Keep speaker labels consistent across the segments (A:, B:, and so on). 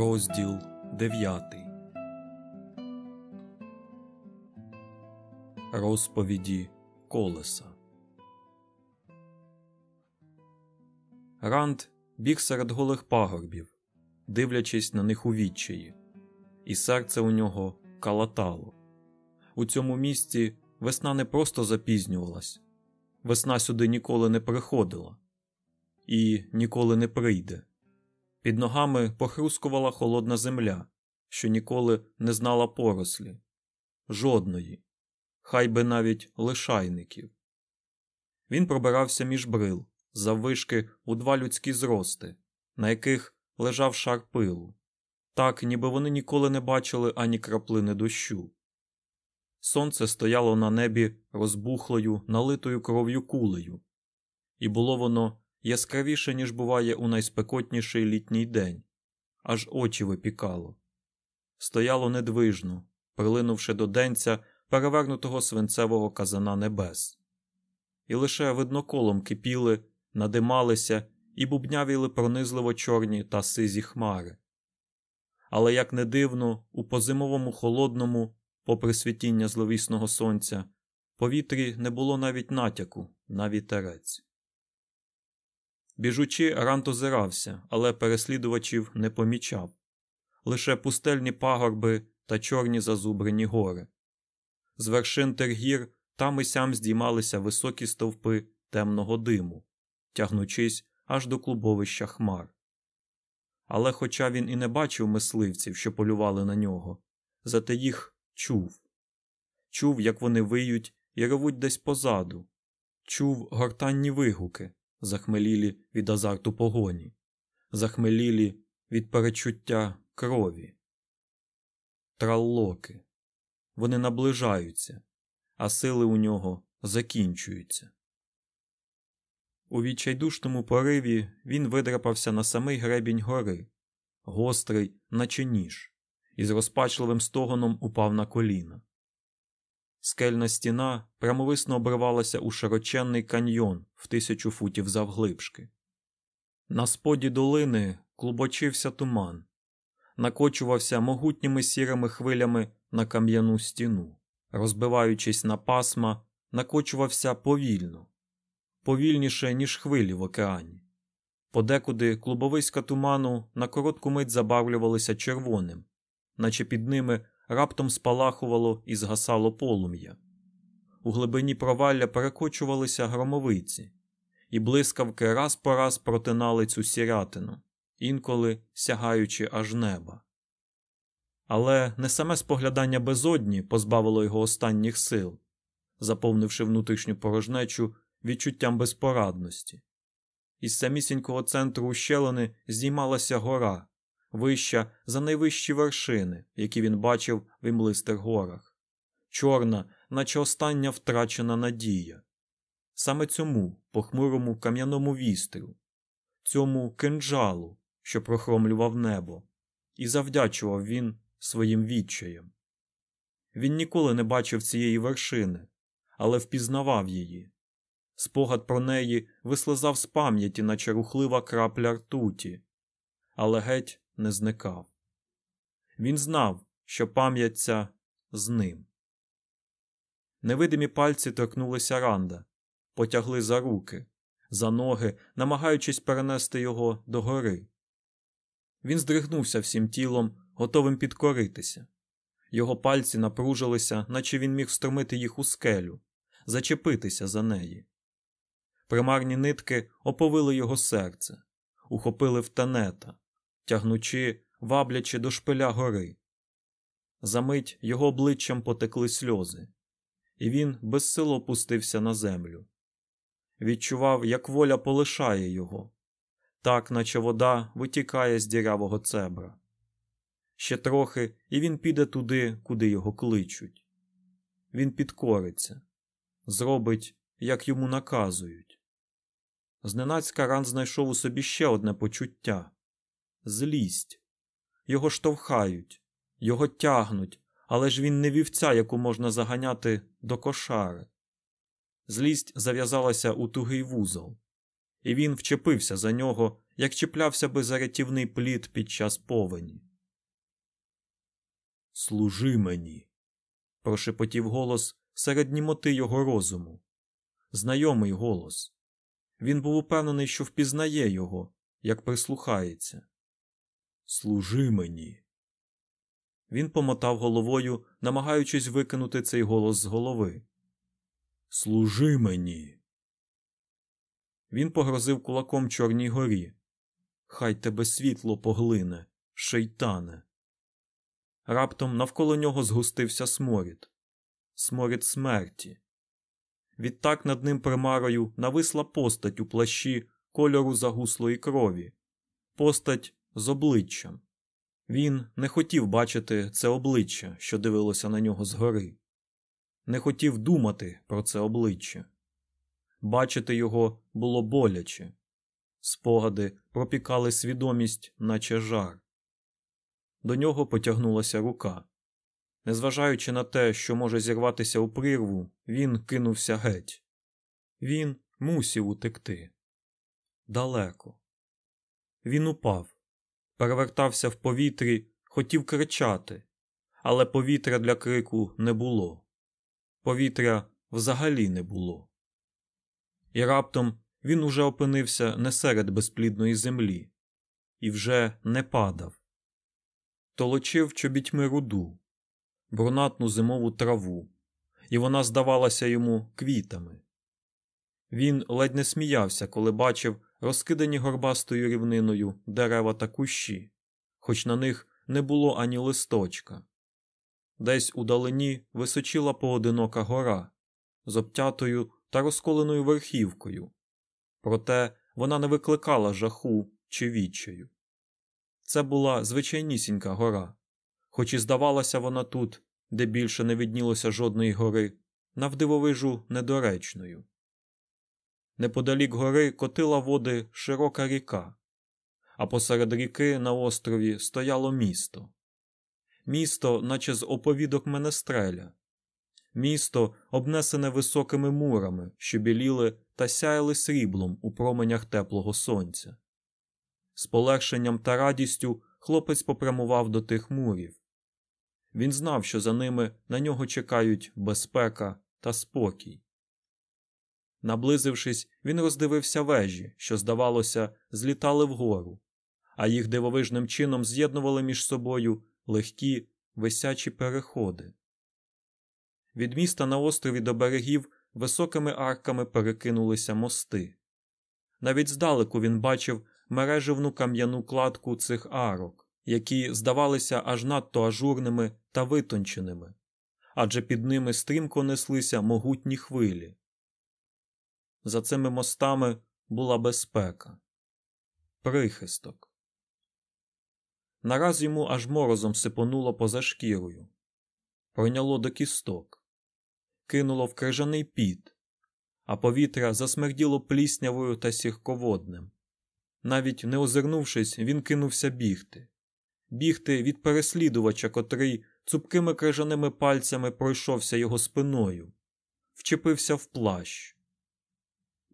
A: Розділ 9 Розповіді Колеса Ранд біг серед голих пагорбів, дивлячись на них у відчаї, і серце у нього калатало. У цьому місці весна не просто запізнювалась, весна сюди ніколи не приходила і ніколи не прийде. Під ногами похрускувала холодна земля, що ніколи не знала порослі, жодної, хай би навіть лишайників. Він пробирався між брил, заввишки у два людські зрости, на яких лежав шар пилу, так, ніби вони ніколи не бачили ані краплини дощу. Сонце стояло на небі розбухлою, налитою кров'ю кулею, і було воно яскравіше, ніж буває у найспекотніший літній день, аж очі випікало. Стояло недвижно, прилинувши до денця перевернутого свинцевого казана небес, і лише видноколом кипіли, надималися і бубнявіли пронизливо чорні та сизі хмари. Але як не дивно, у позимовому холодному, попри світіння зловісного сонця, повітрі не було навіть натяку на вітерець. Біжучи, Рант озирався, але переслідувачів не помічав лише пустельні пагорби та чорні зазубрені гори. З вершин тергір там і сям здіймалися високі стовпи темного диму, тягнучись аж до клубовища хмар. Але, хоча він і не бачив мисливців, що полювали на нього, зате їх чув чув, як вони виють і ревуть десь позаду, чув гортанні вигуки захмелілі від азарту погоні, захмелілі від перечуття крові. Траллоки. Вони наближаються, а сили у нього закінчуються. У відчайдушному пориві він видрапався на самий гребінь гори, гострий, наче ніж, і з розпачливим стогоном упав на коліна. Скельна стіна прямовисно обривалася у широченний каньйон в тисячу футів завглибшки. На споді долини клубочився туман, накочувався могутніми сірими хвилями на кам'яну стіну, розбиваючись на пасма, накочувався повільно, повільніше, ніж хвилі в океані. Подекуди клубовиська туману на коротку мить забавлювалися червоним, наче під ними раптом спалахувало і згасало полум'я. У глибині провалля перекочувалися громовиці, і блискавки раз по раз протинали цю сірятину, інколи сягаючи аж неба. Але не саме споглядання безодні позбавило його останніх сил, заповнивши внутрішню порожнечу відчуттям безпорадності. Із самісінького центру ущелини здіймалася гора, вища за найвищі вершини, які він бачив в імлистих горах, чорна, наче остання втрачена надія. Саме цьому похмурому кам'яному вістрю, цьому кинджалу, що прохромлював небо, і завдячував він своїм відчаєм. Він ніколи не бачив цієї вершини, але впізнавав її. Спогад про неї вислизав з пам'яті, наче рухлива крапля ртуті, але геть не зникав. Він знав, що пам'ять з ним. Невидимі пальці торкнулися Ранда, потягли за руки, за ноги, намагаючись перенести його до гори. Він здригнувся всім тілом, готовим підкоритися. Його пальці напружилися, наче він міг встромити їх у скелю, зачепитися за неї. Примарні нитки оповили його серце, ухопили в тенета, тягнучи, ваблячи до шпиля гори. Замить його обличчям потекли сльози, і він безсило опустився на землю. Відчував, як воля полишає його, так, наче вода витікає з дірявого цебра. Ще трохи, і він піде туди, куди його кличуть. Він підкориться, зробить, як йому наказують. Зненацька ран знайшов у собі ще одне почуття злість. Його штовхають, його тягнуть, але ж він не вівця, яку можна заганяти до кошари. Злість зав'язалася у тугий вузол, і він вчепився за нього, як чіплявся би за рятівний плід під час повені. Служи мені. прошепотів голос серед німоти його розуму. Знайомий голос. Він був упевнений, що впізнає його, як прислухається. Служи мені. Він помотав головою, намагаючись викинути цей голос з голови. Служи мені. Він погрозив кулаком Чорній горі. Хай тебе світло поглине, шейтане. Раптом навколо нього згустився сморід, сморід смерті. Відтак над ним примарою нависла постать у плащі кольору загуслої крові, постать з обличчям. Він не хотів бачити це обличчя, що дивилося на нього згори, не хотів думати про це обличчя. Бачити його було боляче, спогади пропікали свідомість, наче жар. До нього потягнулася рука. Незважаючи на те, що може зірватися у прірву, він кинувся геть. Він мусів утекти. Далеко. Він упав, перевертався в повітрі, хотів кричати, але повітря для крику не було. Повітря взагалі не було. І раптом він уже опинився не серед безплідної землі і вже не падав. Толочив чобітьми руду, брунатну зимову траву, і вона здавалася йому квітами. Він ледь не сміявся, коли бачив розкидані горбастою рівниною дерева та кущі, хоч на них не було ані листочка. Десь у далині височила поодинока гора з обтятою та розколеною верхівкою, проте вона не викликала жаху чи відчаю. Це була звичайнісінька гора, хоч і здавалася вона тут, де більше не віднілося жодної гори, навдивовижу недоречною. Неподалік гори котила води широка ріка, а посеред ріки на острові стояло місто. Місто, наче з оповідок Менестреля, місто, обнесене високими мурами, що біліли та сяяли сріблом у променях теплого сонця. З полегшенням та радістю хлопець попрямував до тих мурів. Він знав, що за ними на нього чекають безпека та спокій. Наблизившись, він роздивився вежі, що, здавалося, злітали вгору, а їх дивовижним чином з'єднували між собою легкі висячі переходи. Від міста на острові до берегів високими арками перекинулися мости. Навіть здалеку він бачив мереживну кам'яну кладку цих арок, які здавалися аж надто ажурними та витонченими, адже під ними стрімко неслися могутні хвилі. За цими мостами була безпека, прихисток. Нараз йому аж морозом сипонуло поза шкірою, пройняло до кісток, кинуло в крижаний піт, а повітря засмерділо пліснявою та сірководним. Навіть не озирнувшись, він кинувся бігти, бігти від переслідувача, котрий цупкими крижаними пальцями пройшовся його спиною, вчепився в плащ,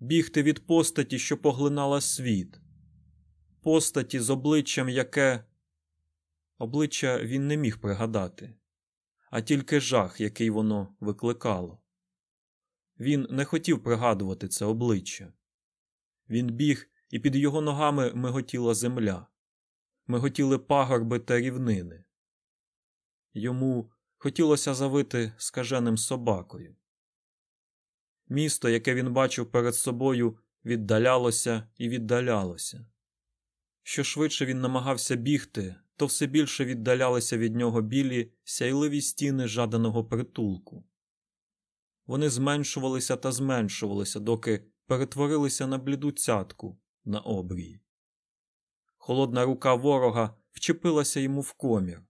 A: бігти від постаті, що поглинала світ, постаті з обличчям, яке обличчя він не міг пригадати, а тільки жах, який воно викликало. Він не хотів пригадувати це обличчя. Він біг і під його ногами миготіла земля, миготіли пагорби та рівнини. Йому хотілося завити скаженим собакою. Місто, яке він бачив перед собою, віддалялося і віддалялося. Що швидше він намагався бігти, то все більше віддалялися від нього білі сяйливі стіни жаданого притулку. Вони зменшувалися та зменшувалися, доки перетворилися на бліду цятку, на обрії. Холодна рука ворога вчепилася йому в комір.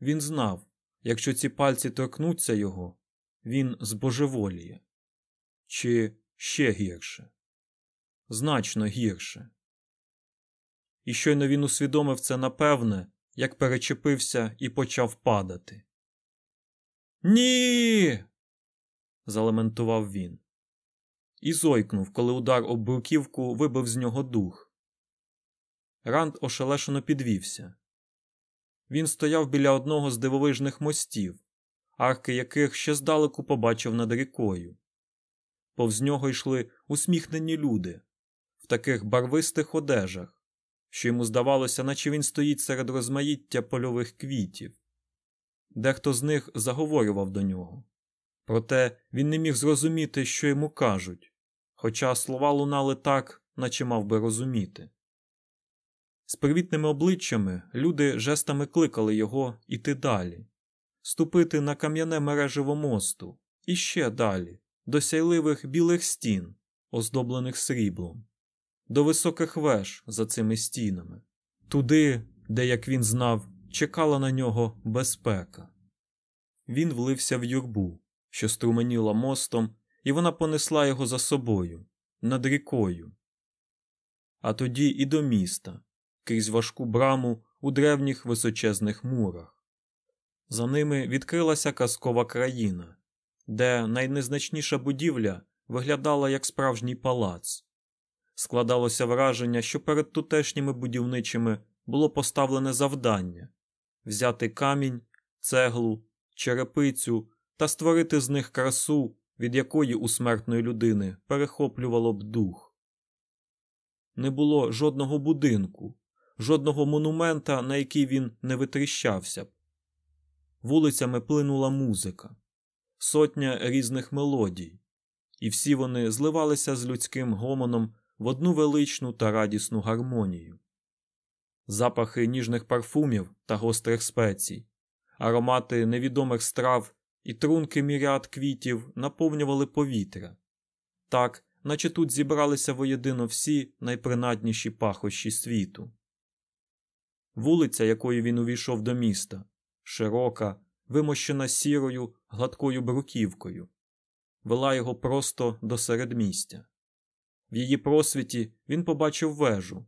A: Він знав, якщо ці пальці торкнуться його, він збожеволіє. Чи ще гірше, значно гірше. І щойно він усвідомив це напевне, як перечепився і почав падати. Ні. залементував він і зойкнув, коли удар об бруківку вибив з нього дух. Ранд ошелешено підвівся. він стояв біля одного з дивовижних мостів, арки яких ще здалеку побачив над рікою. Повз нього йшли усміхнені люди в таких барвистих одежах, що йому здавалося, наче він стоїть серед розмаїття польових квітів. Дехто з них заговорював до нього. Проте він не міг зрозуміти, що йому кажуть, хоча слова лунали так, наче мав би розуміти. З привітними обличчями люди жестами кликали його іти далі, ступити на кам'яне мережево мосту і ще далі, до сяйливих білих стін, оздоблених сріблом, до високих веж за цими стінами, туди, де, як він знав, чекала на нього безпека. Він влився в юрбу, що струменіла мостом, і вона понесла його за собою, над рікою. А тоді і до міста, крізь важку браму у древніх височезних мурах. За ними відкрилася казкова країна, де найнезначніша будівля виглядала як справжній палац. Складалося враження, що перед тутешніми будівничими було поставлене завдання взяти камінь, цеглу, черепицю та створити з них красу, від якої у смертної людини перехоплювало б дух. Не було жодного будинку, жодного монумента, на який він не витріщався б. Вулицями плинула музика, сотня різних мелодій, і всі вони зливалися з людським гомоном в одну величну та радісну гармонію. Запахи ніжних парфумів та гострих спецій, аромати невідомих страв і трунки міряд квітів наповнювали повітря, так, наче тут зібралися воєдино всі найпринадніші пахощі світу. Вулиця, якою він увійшов до міста, широка, вимощена сірою, гладкою бруківкою, вела його просто до середмістя. В її просвіті він побачив вежу,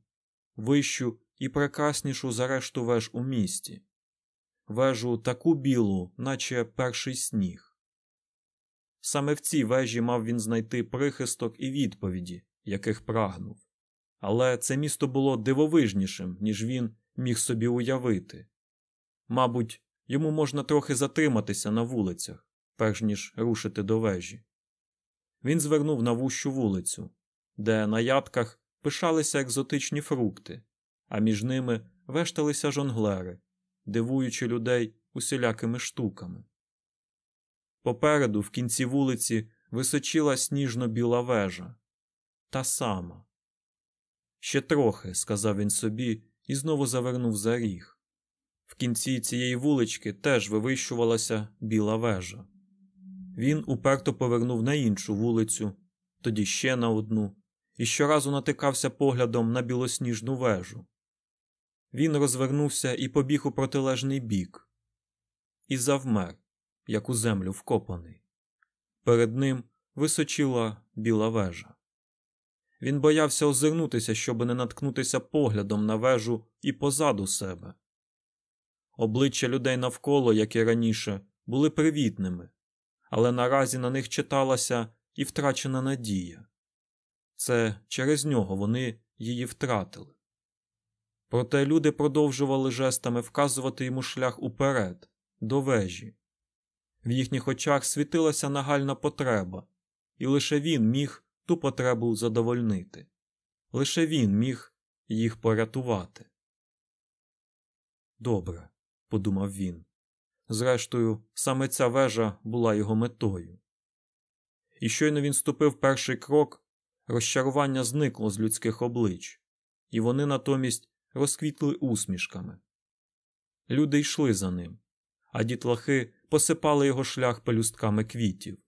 A: вищу і прекраснішу за решту веж у місті, вежу таку білу, наче перший сніг. Саме в цій вежі мав він знайти прихисток і відповіді, яких прагнув. Але це місто було дивовижнішим, ніж він міг собі уявити. Мабуть, йому можна трохи затриматися на вулицях, перш ніж рушити до вежі. Він звернув на вущу вулицю, де на ядках пишалися екзотичні фрукти, а між ними вешталися жонглери, дивуючи людей усілякими штуками. Попереду, в кінці вулиці, височила сніжно біла вежа. Та сама. Ще трохи, сказав він собі і знову завернув за ріг. В кінці цієї вулички теж вивищувалася біла вежа. Він уперто повернув на іншу вулицю, тоді ще на одну, і щоразу натикався поглядом на білосніжну вежу. Він розвернувся і побіг у протилежний бік, і завмер, як у землю вкопаний. Перед ним височила біла вежа. Він боявся озирнутися, щоб не наткнутися поглядом на вежу і позаду себе. Обличчя людей навколо, як і раніше, були привітними, але наразі на них читалася і втрачена надія. Це через нього вони її втратили. Проте люди продовжували жестами вказувати йому шлях уперед, до вежі. В їхніх очах світилася нагальна потреба, і лише він міг ту потребу задовольнити. Лише він міг їх порятувати. Добре, подумав він. Зрештою, саме ця вежа була його метою. І щойно він ступив перший крок, розчарування зникло з людських облич, і вони натомість розквітли усмішками. Люди йшли за ним, а дітлахи посипали його шлях пелюстками квітів.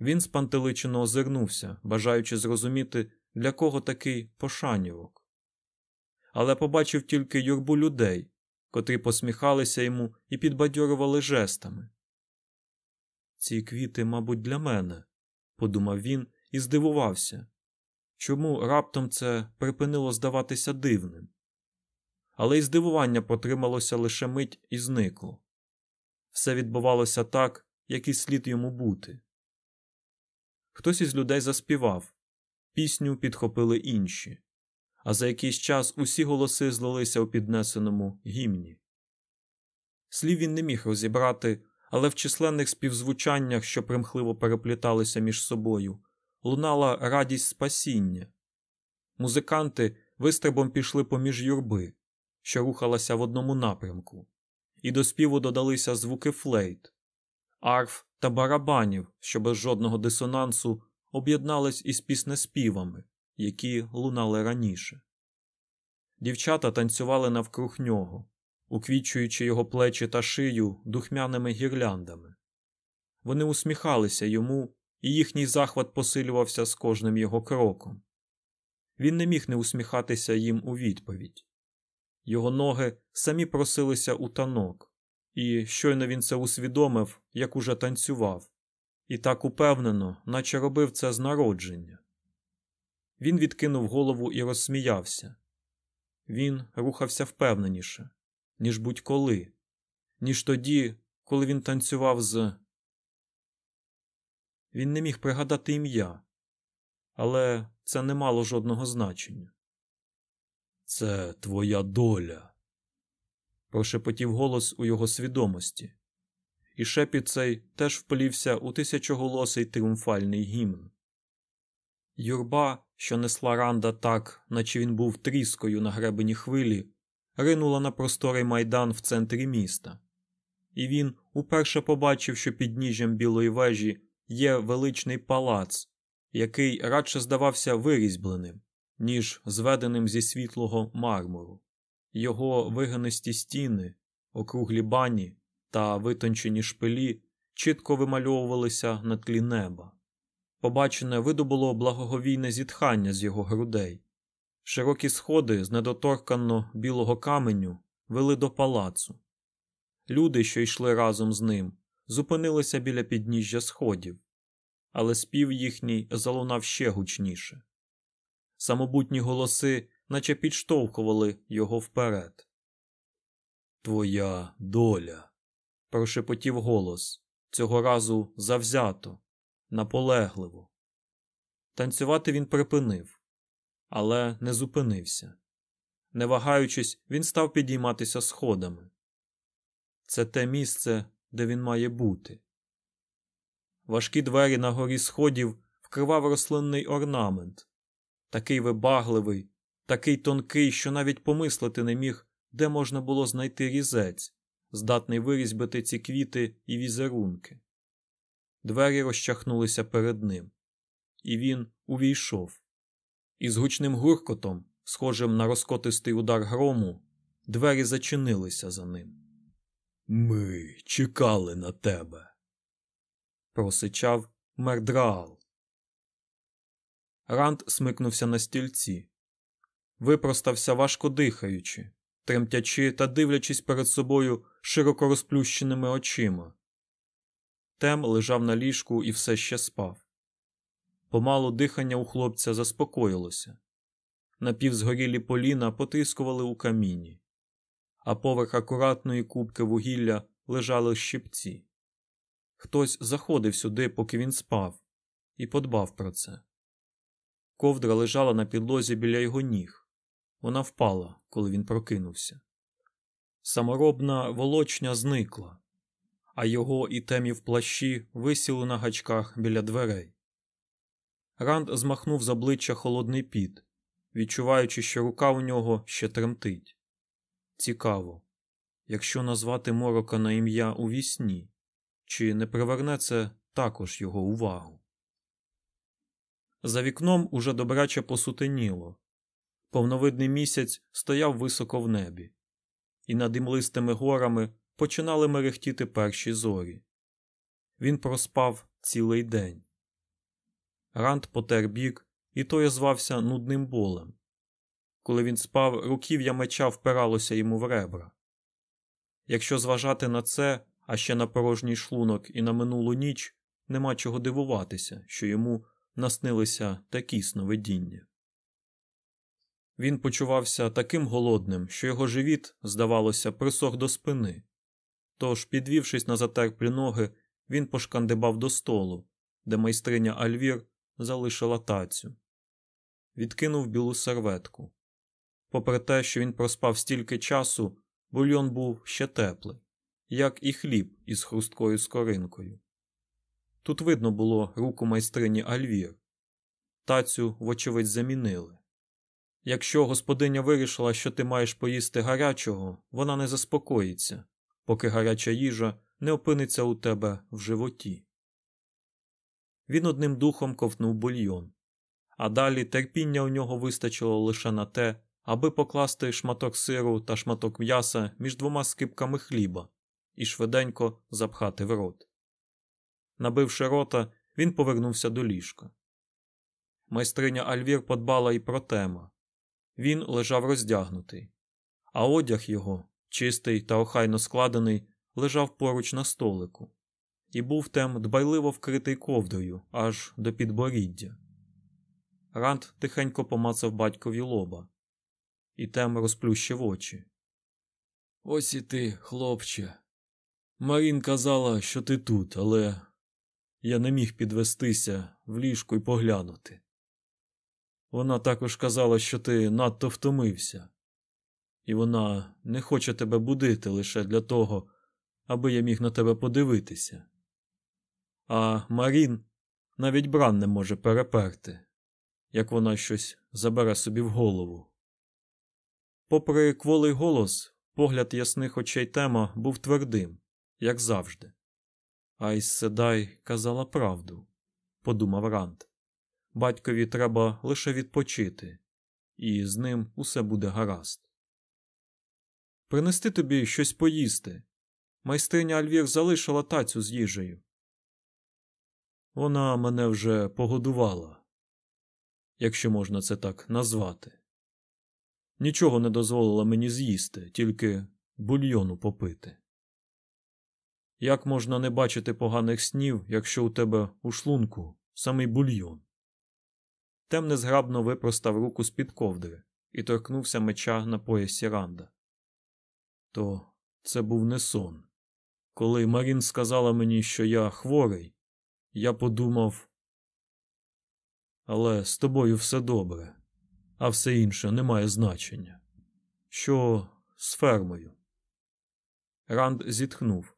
A: Він спантеличено озирнувся, бажаючи зрозуміти, для кого такий пошанівок. Але побачив тільки юрбу людей, котрі посміхалися йому і підбадьорували жестами. Ці квіти, мабуть, для мене, подумав він і здивувався, чому раптом це припинило здаватися дивним. Але й здивування потрималося лише мить і зникло. Все відбувалося так, як і слід йому бути. Хтось із людей заспівав, пісню підхопили інші, а за якийсь час усі голоси злилися у піднесеному гімні. Слів він не міг розібрати, але в численних співзвучаннях, що примхливо перепліталися між собою, лунала радість спасіння. Музиканти вистрибом пішли поміж юрби, що рухалася в одному напрямку, і до співу додалися звуки флейт, арф та барабанів, що без жодного дисонансу об'єднались із піснеспівами, які лунали раніше. Дівчата танцювали навкруг нього, уквітчуючи його плечі та шию духмяними гірляндами. Вони усміхалися йому, і їхній захват посилювався з кожним його кроком. Він не міг не усміхатися їм у відповідь. Його ноги самі просилися у танок, і щойно він це усвідомив, як уже танцював, і так упевнено, наче робив це з народження. Він відкинув голову і розсміявся. Він рухався впевненіше, ніж будь-коли, ніж тоді, коли він танцював з. Він не міг пригадати ім'я, але це не мало жодного значення. Це твоя доля. прошепотів голос у його свідомості, і шепіт цей теж вплівся у тисячоголосий тріумфальний гімн. Юрба, що несла ранда так, наче він був тріскою на гребені хвилі, ринула на просторий майдан в центрі міста, і він уперше побачив, що під ніжжям білої вежі є величний палац, який радше здавався вирізьбленим, ніж зведеним зі світлого мармуру. Його вигинисті стіни, округлі бані та витончені шпилі чітко вимальовувалися на тлі неба. Побачене видобуло благоговійне зітхання з його грудей. Широкі сходи з недоторканно білого каменю вели до палацу. Люди, що йшли разом з ним, зупинилися біля підніжжя сходів, але спів їхній залунав ще гучніше. Самобутні голоси наче підштовхували його вперед. Твоя доля. прошепотів голос, цього разу завзято, наполегливо. Танцювати він припинив, але не зупинився. Не вагаючись, він став підійматися сходами. Це те місце, де він має бути. Важкі двері на горі сходів вкривав рослинний орнамент, такий вибагливий, такий тонкий, що навіть помислити не міг, де можна було знайти різець, здатний вирізьбити ці квіти і візерунки. Двері розчахнулися перед ним, і він увійшов. І з гучним гуркотом, схожим на розкотистий удар грому, двері зачинилися за ним. Ми чекали на тебе, просичав мердраал. Ранд смикнувся на стільці, випростався важко дихаючи, тремтячи та дивлячись перед собою широко розплющеними очима. Тем лежав на ліжку і все ще спав. Помалу дихання у хлопця заспокоїлося. Напівзгорілі поліна потискували у каміні, а поверх акуратної кубки вугілля лежали щипці. Хтось заходив сюди, поки він спав, і подбав про це. Ковдра лежала на підлозі біля його ніг. Вона впала, коли він прокинувся. Саморобна волочня зникла, а його і темі в плащі висіли на гачках біля дверей. Ранд змахнув з обличчя холодний піт, відчуваючи, що рука у нього ще тремтить. Цікаво, якщо назвати морока на ім'я у вісні, чи не приверне це також його увагу? За вікном уже добряче посутеніло. Повновидний місяць стояв високо в небі, і над імлистими горами починали мерехтіти перші зорі. Він проспав цілий день. Ранд потер бік, і той озвався нудним болем. Коли він спав, руків'я меча впиралося йому в ребра. Якщо зважати на це, а ще на порожній шлунок і на минулу ніч, нема чого дивуватися, що йому наснилися такі сновидіння. Він почувався таким голодним, що його живіт, здавалося, присох до спини. Тож, підвівшись на затерплі ноги, він пошкандибав до столу, де майстриня Альвір залишила тацю, відкинув білу серветку. Попри те, що він проспав стільки часу, бульйон був ще теплий. як і хліб із хрусткою скоринкою. Тут видно було руку майстрині Альвір. Тацю, вочевидь, замінили. Якщо господиня вирішила, що ти маєш поїсти гарячого, вона не заспокоїться, поки гаряча їжа не опиниться у тебе в животі. Він одним духом ковтнув бульйон, а далі терпіння у нього вистачило лише на те, аби покласти шматок сиру та шматок м'яса між двома скипками хліба і швиденько запхати в рот. Набивши рота, він повернувся до ліжка. Майстриня Альвір подбала і про тема. Він лежав роздягнутий, а одяг його, чистий та охайно складений, лежав поруч на столику, і був тем дбайливо вкритий ковдрою аж до підборіддя. Ранд тихенько помацав батькові лоба, і тем розплющив очі. Ось і ти, хлопче. Марін казала, що ти тут, але я не міг підвестися в ліжку і поглянути. Вона також казала, що ти надто втомився, і вона не хоче тебе будити лише для того, аби я міг на тебе подивитися. А Марін навіть бран не може переперти, як вона щось забере собі в голову. Попри кволий голос, погляд ясних очей тема був твердим, як завжди. Айс Седай казала правду, подумав Ранд. Батькові треба лише відпочити, і з ним усе буде гаразд. Принести тобі щось поїсти. Майстриня Альвір залишила тацю з їжею. Вона мене вже погодувала, якщо можна це так назвати. Нічого не дозволила мені з'їсти, тільки бульйону попити. Як можна не бачити поганих снів, якщо у тебе у шлунку самий бульйон? Тем незграбно випростав руку з під ковдри і торкнувся меча на поясі Ранда. То це був не сон. Коли Марін сказала мені, що я хворий, я подумав. Але з тобою все добре, а все інше не має значення. Що з фермою? Ранд зітхнув.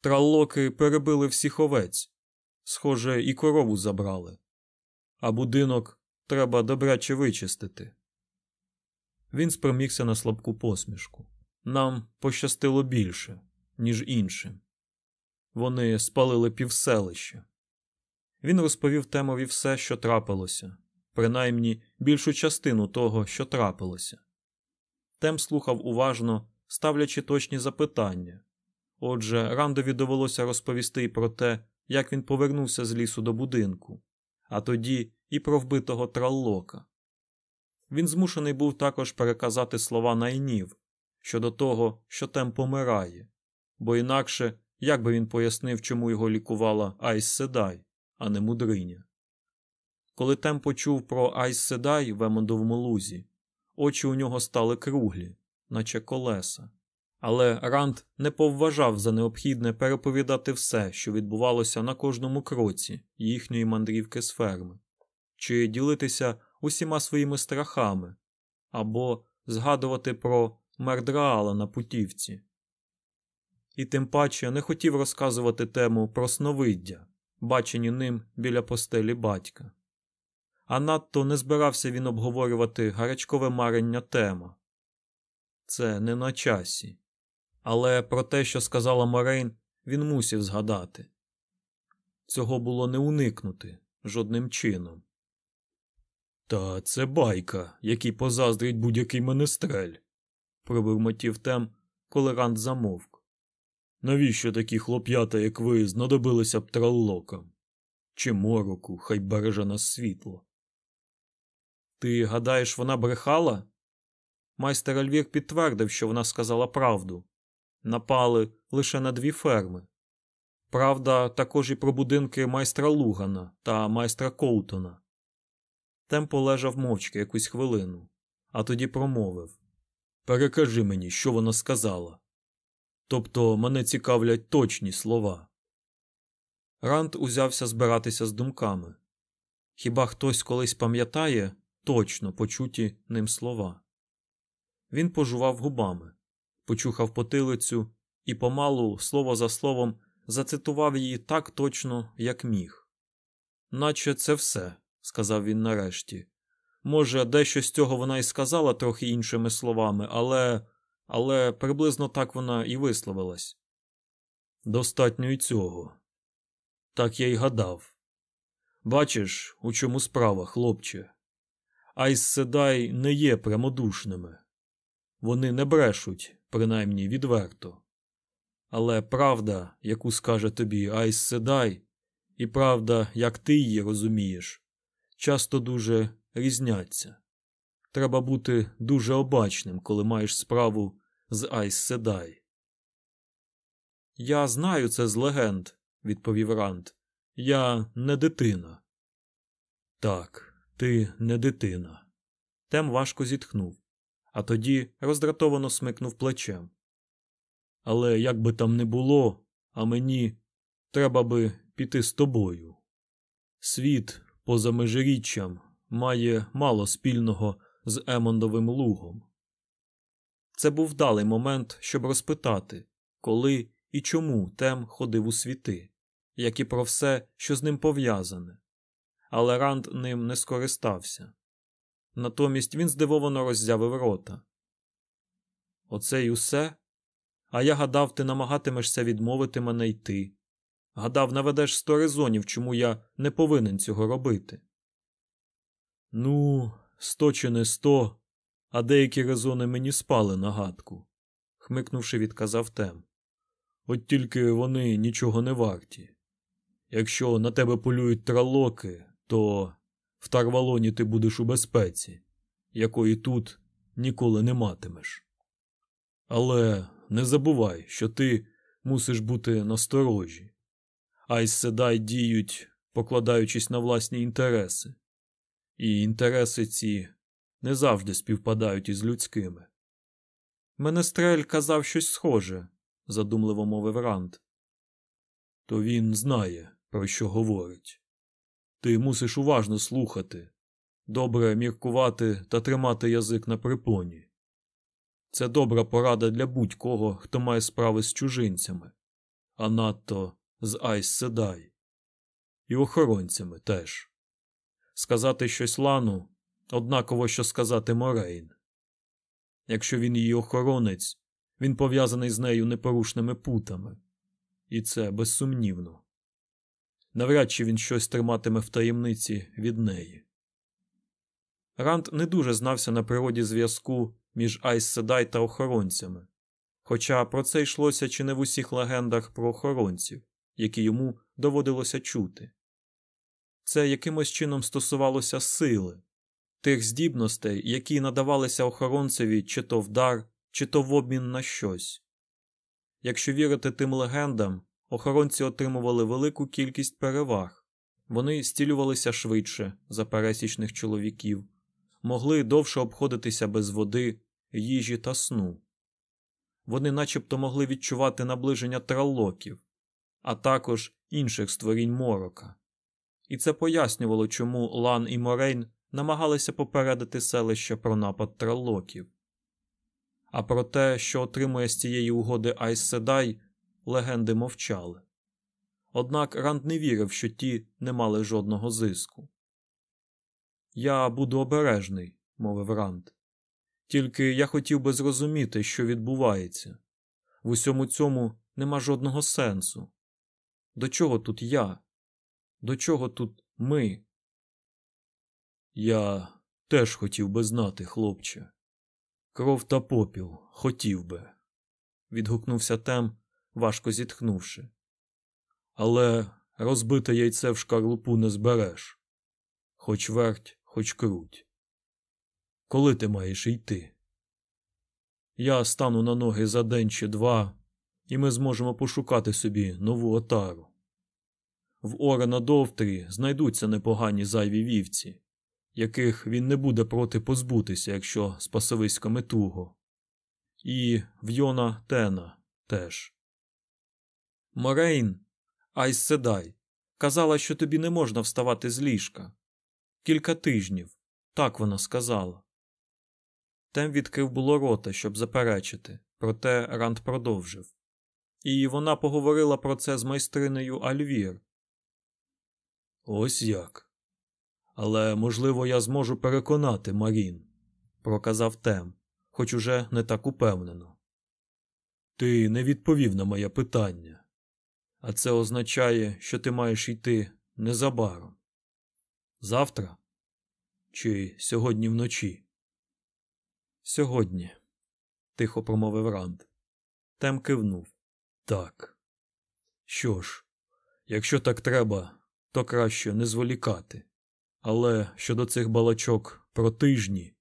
A: Траллоки перебили всіх овець. Схоже, і корову забрали. А будинок треба добряче вичистити. Він спромігся на слабку посмішку. Нам пощастило більше, ніж іншим. Вони спалили півселище. Він розповів темові все, що трапилося, принаймні більшу частину того, що трапилося. Тем слухав уважно, ставлячи точні запитання. Отже, Рандові довелося розповісти і про те, як він повернувся з лісу до будинку, а тоді і про вбитого траллока. Він змушений був також переказати слова найнів щодо того, що Тем помирає, бо інакше як би він пояснив, чому його лікувала Айс Седай, а не мудриня. Коли Тем почув про Айс Седай в Емондовому лузі, очі у нього стали круглі, наче колеса. Але Ранд не повважав за необхідне переповідати все, що відбувалося на кожному кроці їхньої мандрівки з ферми, чи ділитися усіма своїми страхами, або згадувати про Мердраала на путівці. І тим паче не хотів розказувати тему про сновиддя, бачені ним біля постелі батька. А надто не збирався він обговорювати гарячкове марення тема. Це не на часі. Але про те, що сказала Морейн, він мусів згадати. Цього було не уникнути жодним чином. Та це байка, який позаздрить будь-який менестрель, пробурмотів тем, коли Ранд замовк. Навіщо такі хлоп'ята, як ви, знадобилися б траллокам? Чи мороку, хай береже нас світло? Ти гадаєш, вона брехала? Майстер Альвір підтвердив, що вона сказала правду. Напали лише на дві ферми. Правда, також і про будинки майстра Лугана та майстра Коутона. Тем полежав мовчки якусь хвилину, а тоді промовив Перекажи мені, що вона сказала. Тобто мене цікавлять точні слова. Рант узявся збиратися з думками. Хіба хтось колись пам'ятає точно почуті ним слова? Він пожував губами, почухав потилицю і помалу, слово за словом, зацитував її так точно, як міг. Наче це все, сказав він нарешті. Може, дещо з цього вона й сказала трохи іншими словами, але але приблизно так вона і висловилась. Достатньо й цього. Так я й гадав. Бачиш, у чому справа, хлопче. Айс Седай не є прямодушними. Вони не брешуть, принаймні відверто. Але правда, яку скаже тобі Айс Седай, і правда, як ти її розумієш, часто дуже різняться. Треба бути дуже обачним, коли маєш справу з Айс Седай. Я знаю це з легенд, відповів Рант. Я не дитина. Так, ти не дитина. Тем важко зітхнув, а тоді роздратовано смикнув плечем. Але як би там не було, а мені треба би піти з тобою. Світ, поза межиріччям, має мало спільного з Емондовим лугом. Це був вдалий момент, щоб розпитати, коли і чому Тем ходив у світи, як і про все, що з ним пов'язане. Але Ранд ним не скористався. Натомість він здивовано роззявив рота. Оце й усе? А я гадав, ти намагатимешся відмовити мене йти. Гадав, наведеш сто резонів, чому я не повинен цього робити. Ну, сто чи не сто, а деякі резони мені спали на гадку, хмикнувши, відказав Тем. От тільки вони нічого не варті. Якщо на тебе полюють тралоки, то в Тарвалоні ти будеш у безпеці, якої тут ніколи не матимеш. Але не забувай, що ти мусиш бути насторожі, Айс Седай діють, покладаючись на власні інтереси, і інтереси ці не завжди співпадають із людськими. Менестрель казав щось схоже, задумливо мовив Ранд. То він знає, про що говорить. Ти мусиш уважно слухати, добре міркувати та тримати язик на припоні. Це добра порада для будь-кого, хто має справи з чужинцями, а надто з Айс Седай. І охоронцями теж. Сказати щось лану однаково, що сказати Морейн. Якщо він її охоронець, він пов'язаний з нею непорушними путами, і це безсумнівно. Навряд чи він щось триматиме в таємниці від неї. Ранд не дуже знався на природі зв'язку між Айс Седай та охоронцями, хоча про це йшлося чи не в усіх легендах про охоронців, які йому доводилося чути. Це якимось чином стосувалося сили, тих здібностей, які надавалися охоронцеві чи то в дар, чи то в обмін на щось. Якщо вірити тим легендам, охоронці отримували велику кількість переваг, вони стілювалися швидше за пересічних чоловіків, могли довше обходитися без води, їжі та сну. Вони начебто могли відчувати наближення траллоків, а також інших створінь морока. І це пояснювало, чому Лан і Морейн намагалися попередити селище про напад траллоків. А про те, що отримує з цієї угоди Айс Седай, легенди мовчали. Однак Ранд не вірив, що ті не мали жодного зиску. Я буду обережний, мовив Ранд. Тільки я хотів би зрозуміти, що відбувається. В усьому цьому нема жодного сенсу. До чого тут я? До чого тут ми? Я теж хотів би знати, хлопче. Кров та попіл хотів би, відгукнувся Тем, важко зітхнувши. Але розбите яйце в шкарлупу не збереш хоч верть, хоч круть. Коли ти маєш йти? Я стану на ноги за день чи два, і ми зможемо пошукати собі нову отару. В Орена Довтрі знайдуться непогані зайві вівці, яких він не буде проти позбутися, якщо спасовиськами туго. І в Йона Тена теж. Морейн, Айс Седай, казала, що тобі не можна вставати з ліжка. Кілька тижнів, так вона сказала. Тем відкрив було рота, щоб заперечити, проте Ранд продовжив. і вона поговорила про це з майстринею Альвір. Ось як. Але, можливо, я зможу переконати Марін, проказав Тем, хоч уже не так упевнено. Ти не відповів на моє питання, а це означає, що ти маєш йти незабаром. Завтра? Чи сьогодні вночі? Сьогодні, тихо промовив Ранд. Тем кивнув. Так. Що ж, якщо так треба, то краще не зволікати. Але щодо цих балачок про тижні,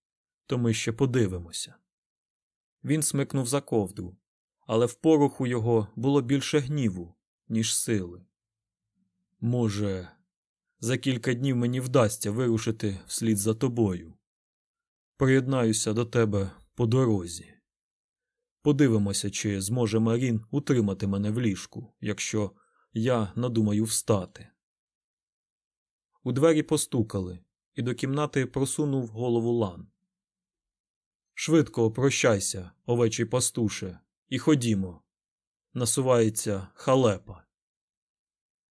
A: то ми ще подивимося. Він смикнув за ковдру, але в пороху його було більше гніву, ніж сили. Може, за кілька днів мені вдасться вирушити вслід за тобою. Приєднаюся до тебе по дорозі. Подивимося, чи зможе Марін утримати мене в ліжку, якщо я надумаю встати. У двері постукали, і до кімнати просунув голову лан. Швидко прощайся, овечий пастуше, і ходімо. Насувається халепа.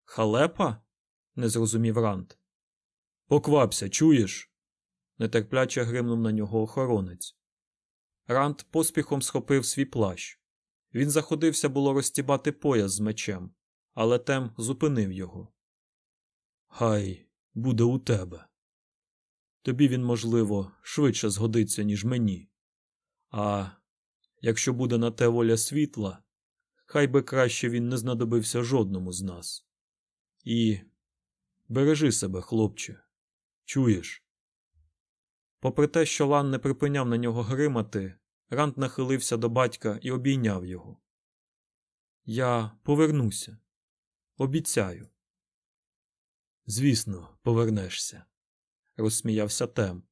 A: Халепа? не зрозумів Рант. Поквапся, чуєш? нетерпляче гримнув на нього охоронець. Рант поспіхом схопив свій плащ. Він заходився було розтібати пояс з мечем, але Тем зупинив його. Хай буде у тебе. Тобі він, можливо, швидше згодиться, ніж мені. А якщо буде на те воля світла, хай би краще він не знадобився жодному з нас. І бережи себе, хлопче, чуєш? Попри те, що Лан не припиняв на нього гримати, Рант нахилився до батька і обійняв його. Я повернуся. Обіцяю. Звісно, повернешся, розсміявся Тем.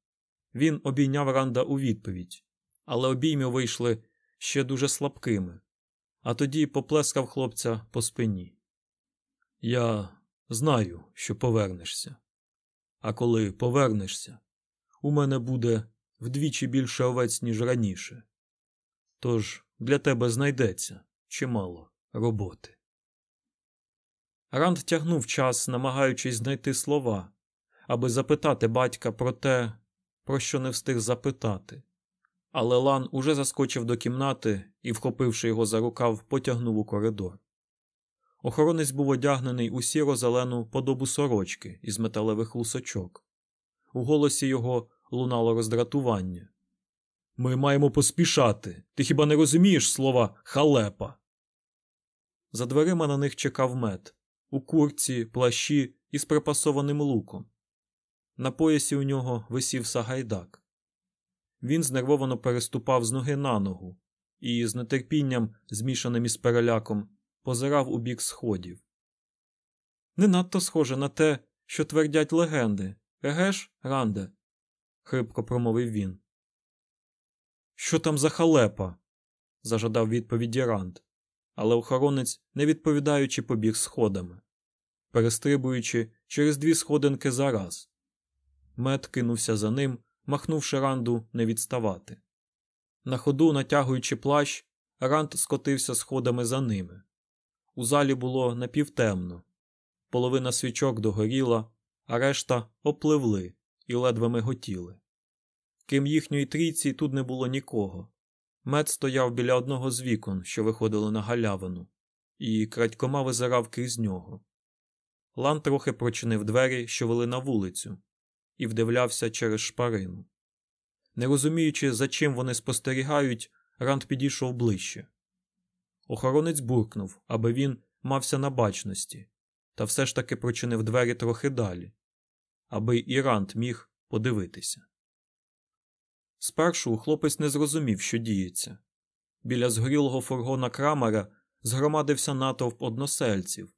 A: Він обійняв Ранда у відповідь, але обійми вийшли ще дуже слабкими, а тоді поплескав хлопця по спині. Я знаю, що повернешся. А коли повернешся, у мене буде вдвічі більше овець, ніж раніше. Тож для тебе знайдеться чимало роботи. Ранд тягнув час, намагаючись знайти слова, аби запитати батька про те, про що не встиг запитати. Але Лан уже заскочив до кімнати і, вхопивши його за рукав, потягнув у коридор. Охоронець був одягнений у сіро зелену подобу сорочки із металевих лусочок. У голосі його лунало роздратування. Ми маємо поспішати. Ти хіба не розумієш слова халепа? За дверима на них чекав мед у курці, плащі і з припасованим луком. На поясі у нього висів сагайдак. Він знервовано переступав з ноги на ногу і, з нетерпінням, змішаним із переляком, позирав у бік сходів. Не надто схоже на те, що твердять легенди, Егеш, Ранде? хрипко промовив він. Що там за халепа? зажадав відповіді Ранд, але охоронець, не відповідаючи, побіг сходами, перестрибуючи через дві сходинки за раз. Мед кинувся за ним, махнувши Ранду не відставати. На ходу, натягуючи плащ, Ранд скотився сходами за ними. У залі було напівтемно. Половина свічок догоріла, а решта опливли і ледве миготіли. Крім їхньої трійці, тут не було нікого. Мед стояв біля одного з вікон, що виходили на галявину, і крадькома визирав крізь нього. Лан трохи прочинив двері, що вели на вулицю, і вдивлявся через шпарину. Не розуміючи, за чим вони спостерігають, Ранд підійшов ближче. Охоронець буркнув, аби він мався на бачності, та все ж таки прочинив двері трохи далі, аби і Ранд міг подивитися. Спершу хлопець не зрозумів, що діється. Біля згорілого фургона крамера згромадився натовп односельців,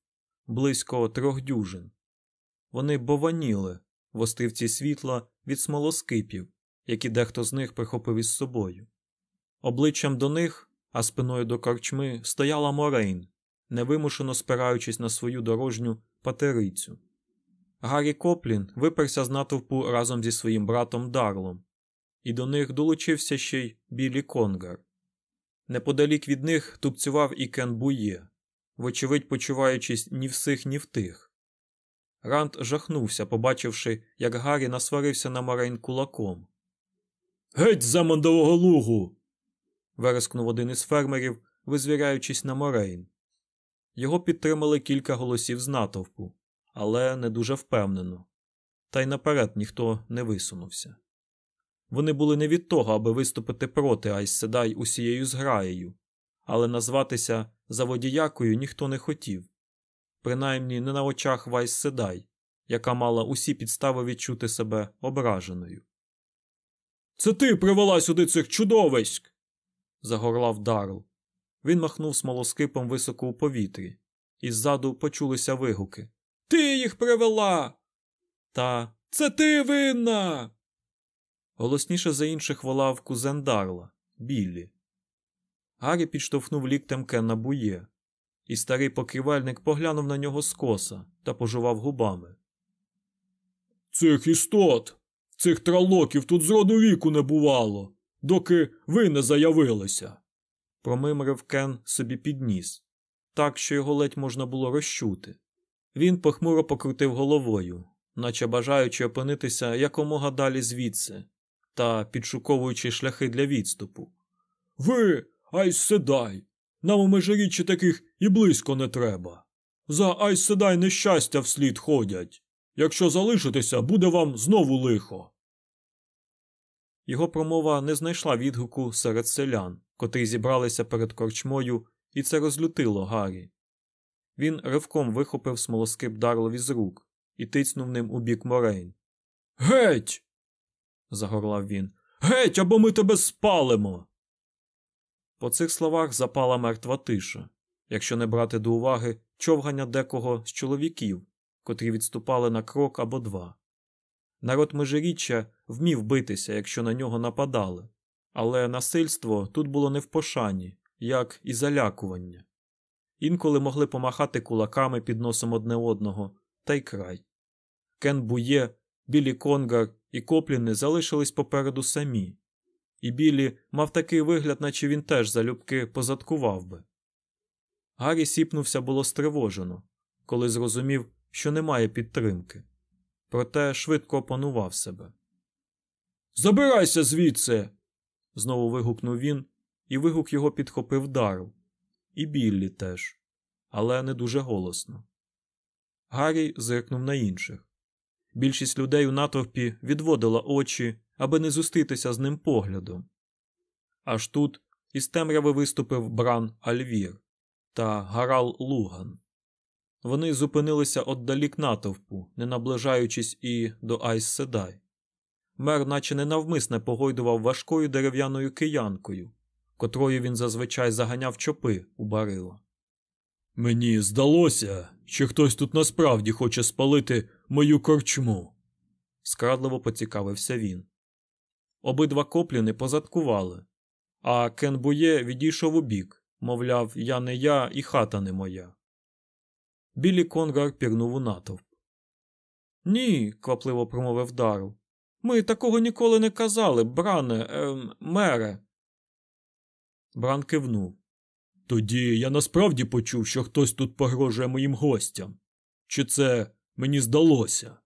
A: близько трьох дюжин. Вони бованіли в острівці світла від смолоскипів, які дехто з них прихопив із собою. Обличчям до них, а спиною до корчми, стояла Морейн, невимушено спираючись на свою дорожню патерицю. Гаррі Коплін виперся з натовпу разом зі своїм братом Дарлом, і до них долучився ще й Білі Конгар. Неподалік від них тупцював і Кен Бує, вочевидь почуваючись ні в сих, ні в тих. Ранд жахнувся, побачивши, як Гаррі насварився на Морейн кулаком. Геть за мандового лугу. верескнув один із фермерів, визвіряючись на Морейн. Його підтримали кілька голосів з натовпу, але не дуже впевнено. Та й наперед ніхто не висунувся. Вони були не від того, аби виступити проти Айсседай усією зграєю, але назватися заводіякою ніхто не хотів, принаймні не на очах Вайс Седай, яка мала усі підстави відчути себе ображеною. Це ти привела сюди цих чудовиськ. загорлав Дарл. Він махнув смолоскипом високо у повітрі, і ззаду почулися вигуки. Ти їх привела. Та це ти винна. Голосніше за інших волав кузен Дарла, Біллі. Гаррі підштовхнув ліктем Кена Бує, і старий покривальник поглянув на нього скоса та пожував губами. Цих істот, цих тралоків тут зроду віку не бувало, доки ви не заявилися. Промимрив Кен собі підніс, так що його ледь можна було розчути. Він похмуро покрутив головою, наче бажаючи опинитися якомога далі звідси та підшуковуючи шляхи для відступу. Ви, Айс Седай, нам у межиріччі таких і близько не треба. За Айс Седай нещастя вслід ходять. Якщо залишитеся, буде вам знову лихо. Його промова не знайшла відгуку серед селян, котрі зібралися перед корчмою, і це розлютило Гаррі. Він ривком вихопив смолоскип Дарлові з рук і тицнув ним у бік Морейн. Геть. загорлав він. Геть, або ми тебе спалимо. По цих словах запала мертва тиша, якщо не брати до уваги човгання декого з чоловіків, котрі відступали на крок або два. Народ межиріччя вмів битися, якщо на нього нападали, але насильство тут було не в пошані, як і залякування. Інколи могли помахати кулаками під носом одне одного, та й край. Кен Бує, Білі Конгар і Копліни залишились попереду самі, і Білі мав такий вигляд, наче він теж залюбки позадкував би. Гаррі сіпнувся було стривожено, коли зрозумів, що немає підтримки, проте швидко опанував себе. Забирайся звідси. знову вигукнув він, і вигук його підхопив Дарл. І Біллі теж, але не дуже голосно. Гаррі зиркнув на інших. Більшість людей у натовпі відводила очі, аби не зустрітися з ним поглядом. Аж тут із темряви виступив Бран Альвір та Гарал Луган. Вони зупинилися отдалік натовпу, не наближаючись і до Айс Седай. Мер, наче ненавмисне погойдував важкою дерев'яною киянкою, котрою він зазвичай заганяв чопи у барила. Мені здалося, що хтось тут насправді хоче спалити мою корчму, скрадливо поцікавився він. Обидва копліни позадкували, а Кенбує відійшов у бік, мовляв, я не я і хата не моя. Білі Конгар пірнув у натовп. Ні, квапливо промовив Дару. Ми такого ніколи не казали, бране, ем, мере. Бран кивнув. Тоді я насправді почув, що хтось тут погрожує моїм гостям. Чи це мені здалося?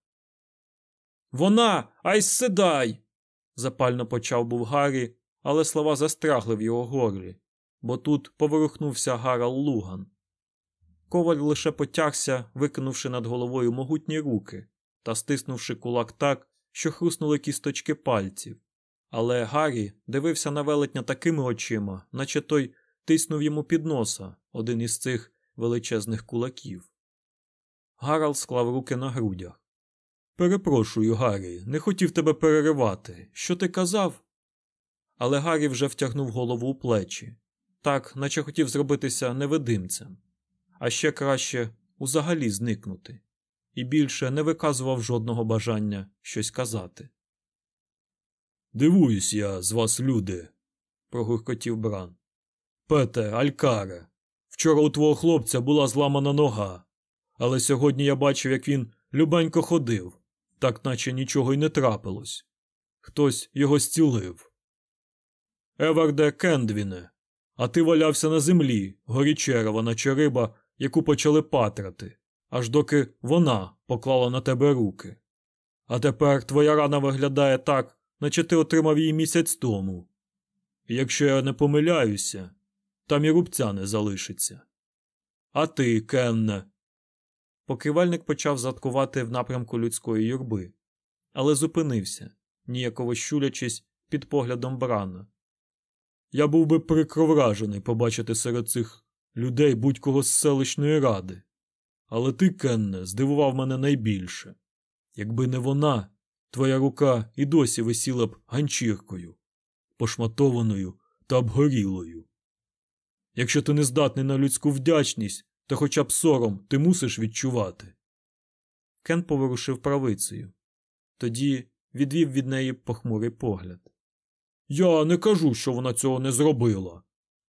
A: Вона, ай седай. Запально почав був Гаррі, але слова застрягли в його горлі, бо тут поворухнувся Гарал Луган. Коваль лише потягся, викинувши над головою могутні руки та стиснувши кулак так, що хруснули кісточки пальців. Але Гаррі дивився на велетня такими очима, наче той тиснув йому під носа один із цих величезних кулаків. Гарал склав руки на грудях. Перепрошую, Гаррі, не хотів тебе переривати. Що ти казав? Але Гаррі вже втягнув голову у плечі, так, наче хотів зробитися невидимцем, а ще краще узагалі зникнути, і більше не виказував жодного бажання щось казати. Дивуюсь я з вас, люди, прогуркотів Бран. Пете, Алькаре, вчора у твого хлопця була зламана нога, але сьогодні я бачив, як він любенько ходив, так наче нічого й не трапилось. Хтось його зцілив. Еварде Кендвіне, а ти валявся на землі, горічерова, наче риба, яку почали патрати, аж доки вона поклала на тебе руки. А тепер твоя рана виглядає так, наче ти отримав її місяць тому. Якщо я не помиляюся, там і рубця не залишиться. А ти, Кенне. Покривальник почав заткувати в напрямку людської юрби, але зупинився, ніяково щулячись під поглядом Брана. Я був би прикро вражений побачити серед цих людей будь-кого з селищної ради. Але ти, Кенне, здивував мене найбільше. Якби не вона, твоя рука і досі висіла б ганчіркою, пошматованою та обгорілою. Якщо ти не здатний на людську вдячність, то хоча б сором ти мусиш відчувати. Кен поворушив правицею. Тоді відвів від неї похмурий погляд. Я не кажу, що вона цього не зробила,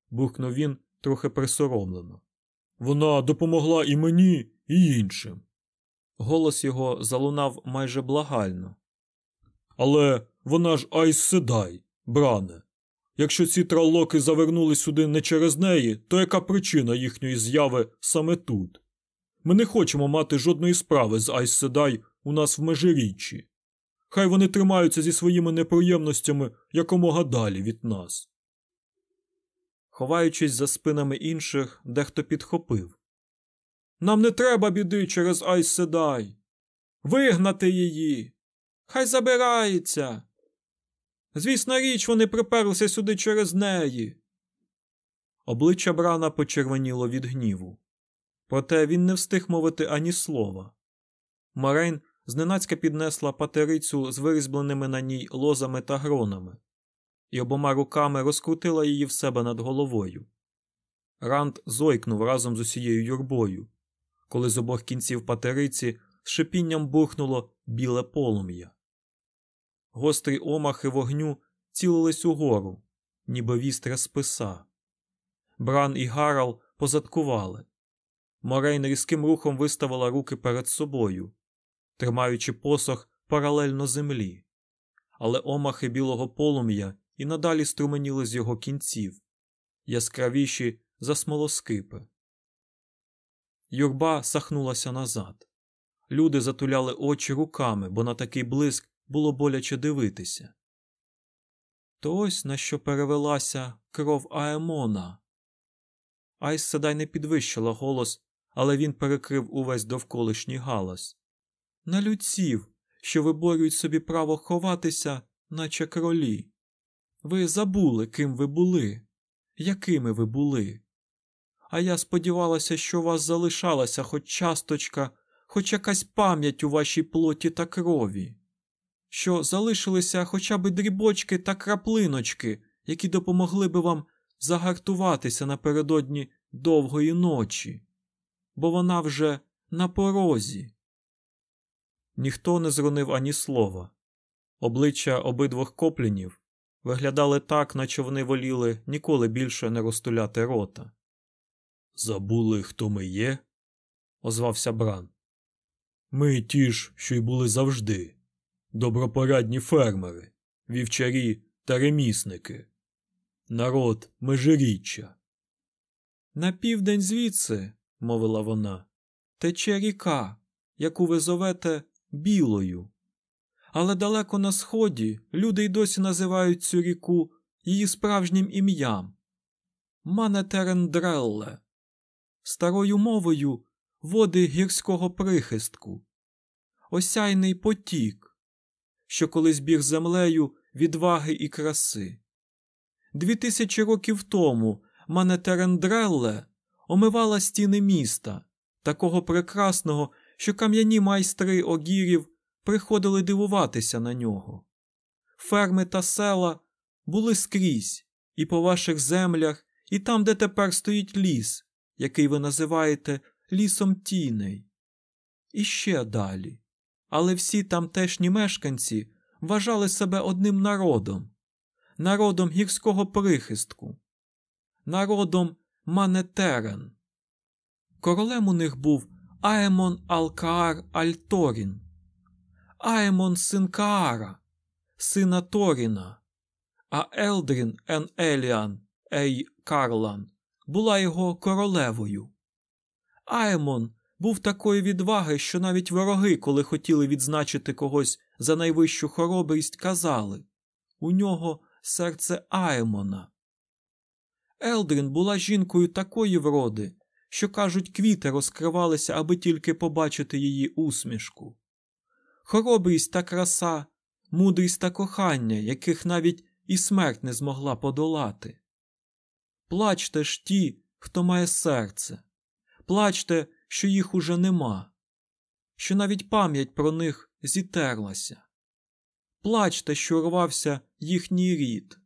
A: буркнув він трохи присоромлено. Вона допомогла і мені, і іншим. Голос його залунав майже благально. Але вона ж Айс Седай, бране. Якщо ці тралоки завернули сюди не через неї, то яка причина їхньої зяви саме тут? Ми не хочемо мати жодної справи з Айс Седай у нас в межиріччі. Хай вони тримаються зі своїми неприємностями якомога далі від нас. Ховаючись за спинами інших, дехто підхопив. Нам не треба біди через Айс Седай. Вигнати її. Хай забирається. Звісна річ, вони приперлися сюди через неї. Обличчя Брана почервоніло від гніву. Проте він не встиг мовити ані слова. Марейн зненацька піднесла патерицю з вирізбленими на ній лозами та гронами, і обома руками розкрутила її в себе над головою. Ранд зойкнув разом з усією юрбою, коли з обох кінців патериці з шипінням бурхнуло біле полум'я. Гострі омахи вогню цілились угору, ніби вістря списа. Бран і Гарал позадкували. Морейн різким рухом виставила руки перед собою, тримаючи посох паралельно землі, але омахи білого полум'я і надалі струменіли з його кінців, яскравіші за смолоскипи. Юрба сахнулася назад. Люди затуляли очі руками, бо на такий блиск було боляче дивитися. То ось на що перевелася кров Аемона. Айс Седай не підвищила голос, але він перекрив увесь довколишній галас. На людців, що виборюють собі право ховатися, наче кролі. Ви забули, ким ви були, якими ви були. А я сподівалася, що у вас залишалася хоч часточка, хоч якась пам'ять у вашій плоті та крові що залишилися хоча б дрібочки та краплиночки, які допомогли би вам загартуватися напередодні довгої ночі, бо вона вже на порозі. Ніхто не зронив ані слова. Обличчя обидвох коплінів виглядали так, наче вони воліли ніколи більше не розтуляти рота. Забули, хто ми є? озвався Бран. Ми ті ж, що й були завжди добропорадні фермери, вівчарі та ремісники, народ межиріччя. На південь звідси, мовила вона, тече ріка, яку ви зовете білою. Але далеко на сході люди й досі називають цю ріку її справжнім ім'ям Манетерендрелле, старою мовою води гірського прихистку, осяйний потік, що колись біг землею відваги і краси. Дві тисячі років тому Манетерендрелле омивала стіни міста, такого прекрасного, що кам'яні майстри огірів приходили дивуватися на нього. Ферми та села були скрізь, і по ваших землях, і там, де тепер стоїть ліс, який ви називаєте лісом тіней. І ще далі але всі тамтешні мешканці вважали себе одним народом, народом гірського прихистку, народом Манетерен. Королем у них був Аемон Алкаар Альторін, Аемон син Каара, сина Торіна, а Елдрін ей Еліан ей Карлан була його королевою. Аемон був такої відваги, що навіть вороги, коли хотіли відзначити когось за найвищу хоробрість, казали у нього серце Аемона. Елдрін була жінкою такої вроди, що, кажуть, квіти розкривалися, аби тільки побачити її усмішку. Хоробрість та краса, мудрість та кохання, яких навіть і смерть не змогла подолати. Плачте ж ті, хто має серце, плачте, що їх уже нема, що навіть пам'ять про них зітерлася. Плачте, що рвався їхній рід.